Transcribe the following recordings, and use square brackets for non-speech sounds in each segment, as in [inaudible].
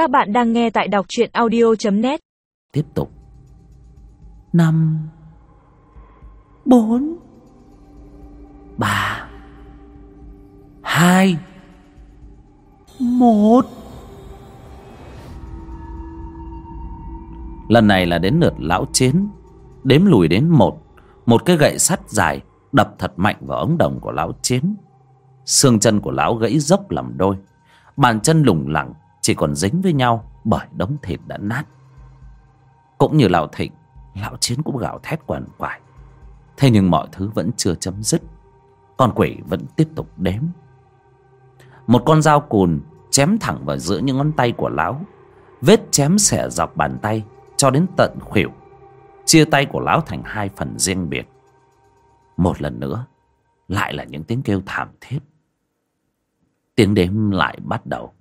Các bạn đang nghe tại đọc truyện audio.net Tiếp tục. Năm. Bốn. Ba. Hai. Một. Lần này là đến lượt lão chiến, Đếm lùi đến một. Một cái gậy sắt dài, Đập thật mạnh vào ống đồng của lão chiến. Xương chân của lão gãy dốc làm đôi. Bàn chân lủng lẳng chỉ còn dính với nhau Bởi đống thịt đã nát. Cũng như lão thịnh, Lão chiến cũng gào thét quằn quại. Thế nhưng mọi thứ vẫn chưa chấm dứt. Con quỷ vẫn tiếp tục đếm. Một con dao cùn Chém thẳng vào giữa những ngón tay của lão, Vết chém xẻ dọc bàn tay Cho đến tận khuỷu, Chia tay của lão thành hai phần riêng biệt. Một lần nữa, Lại là những tiếng kêu thảm thiết. Tiếng đếm lại bắt đầu.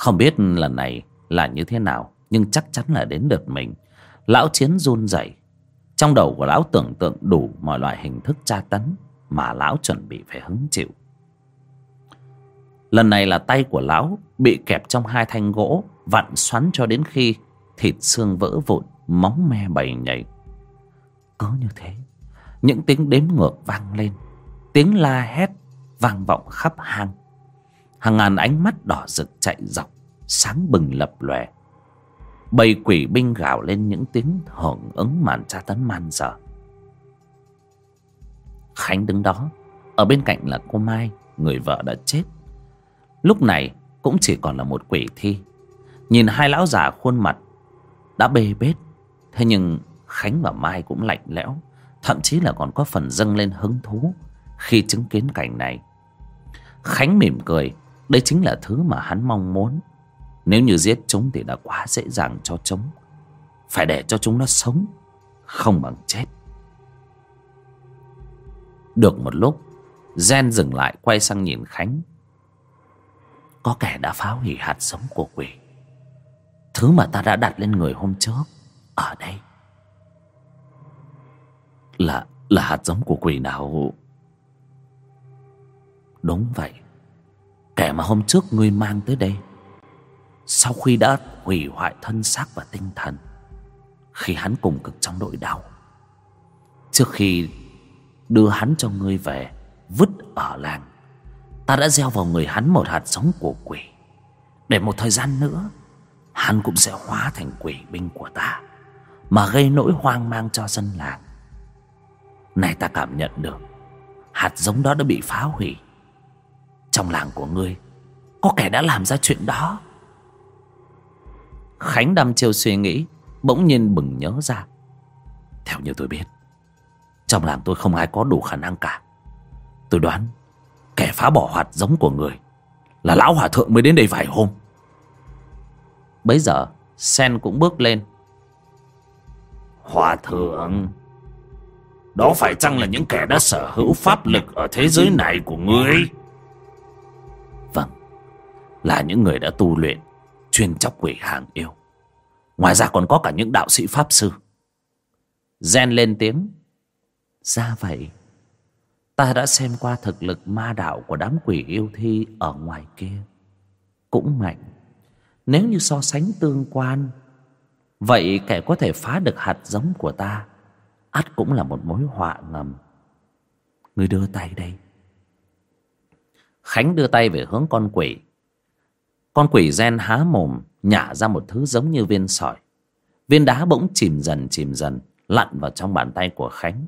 Không biết lần này là như thế nào, Nhưng chắc chắn là đến lượt mình. Lão chiến run rẩy. Trong đầu của lão tưởng tượng đủ mọi loại hình thức tra tấn Mà lão chuẩn bị phải hứng chịu. Lần này là tay của lão Bị kẹp trong hai thanh gỗ, Vặn xoắn cho đến khi Thịt xương vỡ vụn, móng me bầy nhảy. Có như thế, Những tiếng đếm ngược vang lên. Tiếng la hét vang vọng khắp hang. Hàng ngàn ánh mắt đỏ rực chạy dọc sáng bừng lập lòe. Bầy quỷ binh gào lên những tiếng hưởng ứng màn tra tấn man dở khánh đứng đó, ở bên cạnh là cô mai, người vợ đã chết. Lúc này cũng chỉ còn là một quỷ thi. Nhìn hai lão già khuôn mặt, đã bê bết. Thế nhưng khánh và mai cũng lạnh lẽo, thậm chí là còn có phần dâng lên hứng thú khi chứng kiến cảnh này. Khánh mỉm cười, Đây chính là thứ mà hắn mong muốn. Nếu như giết chúng thì đã quá dễ dàng cho chúng. Phải để cho chúng nó sống, Không bằng chết. Được một lúc, Gen dừng lại, quay sang nhìn Khánh. Có kẻ đã phá hủy hạt giống của quỷ. Thứ mà ta đã đặt lên người hôm trước, Ở đây. Là là hạt giống của quỷ nào? Đúng vậy. Kẻ mà hôm trước ngươi mang tới đây sau khi đã hủy hoại thân xác và tinh thần, Khi hắn cùng cực trong nỗi đau Trước khi đưa hắn cho ngươi về, Vứt ở làng, Ta đã gieo vào người hắn một hạt giống của quỷ. Để một thời gian nữa, Hắn cũng sẽ hóa thành quỷ binh của ta, Mà gây nỗi hoang mang cho dân làng. Này ta cảm nhận được, Hạt giống đó đã bị phá hủy. Trong làng của ngươi, Có kẻ đã làm ra chuyện đó. Khánh đăm chiêu suy nghĩ Bỗng nhiên bừng nhớ ra. Theo như tôi biết Trong làng tôi không ai có đủ khả năng cả. Tôi đoán Kẻ phá bỏ hoạt giống của người Là lão hòa thượng mới đến đây vài hôm. Bấy giờ Sen cũng bước lên. Hòa thượng Đó phải chăng là những kẻ đã sở hữu pháp lực Ở thế giới này của ngươi? Vâng Là những người đã tu luyện Chuyên chóc quỷ hàng yêu. Ngoài ra còn có cả những đạo sĩ pháp sư. Gen lên tiếng. Ra vậy, Ta đã xem qua thực lực ma đạo của đám quỷ yêu thi ở ngoài kia. Cũng mạnh. Nếu như so sánh tương quan, Vậy kẻ có thể phá được hạt giống của ta, ắt cũng là một mối họa ngầm. Người đưa tay đây. Khánh đưa tay về hướng con quỷ. Con quỷ gen há mồm, nhả ra một thứ giống như viên sỏi. Viên đá bỗng chìm dần chìm dần, lặn vào trong bàn tay của Khánh.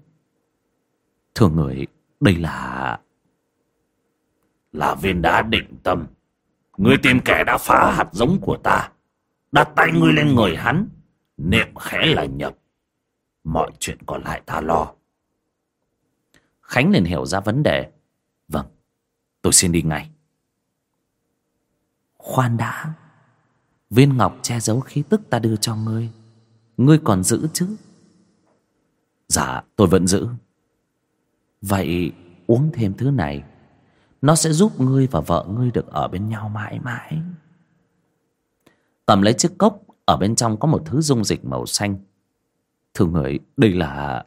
Thưa người, đây là... Là viên đá định tâm. Ngươi tìm kẻ đã phá hạt giống của ta. Đặt tay ngươi lên người hắn. Niệm khẽ là nhập. Mọi chuyện còn lại ta lo. Khánh liền hiểu ra vấn đề. Vâng, Tôi xin đi ngay Khoan đã. Viên ngọc che giấu khí tức ta đưa cho ngươi. Ngươi còn giữ chứ? Dạ tôi vẫn giữ. Vậy uống thêm thứ này. Nó sẽ giúp ngươi và vợ ngươi được ở bên nhau mãi mãi. Cầm lấy chiếc cốc, Ở bên trong có một thứ dung dịch màu xanh. Thưa người, đây là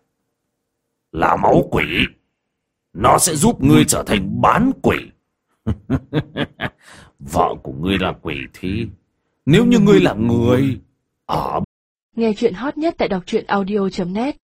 Là máu quỷ. Nó sẽ giúp ngươi trở thành bán quỷ. [laughs] Vợ của ngươi là quỷ thì Nếu như ngươi là người. Ở Nghe chuyện hot nhất tại đọc truyện audio.net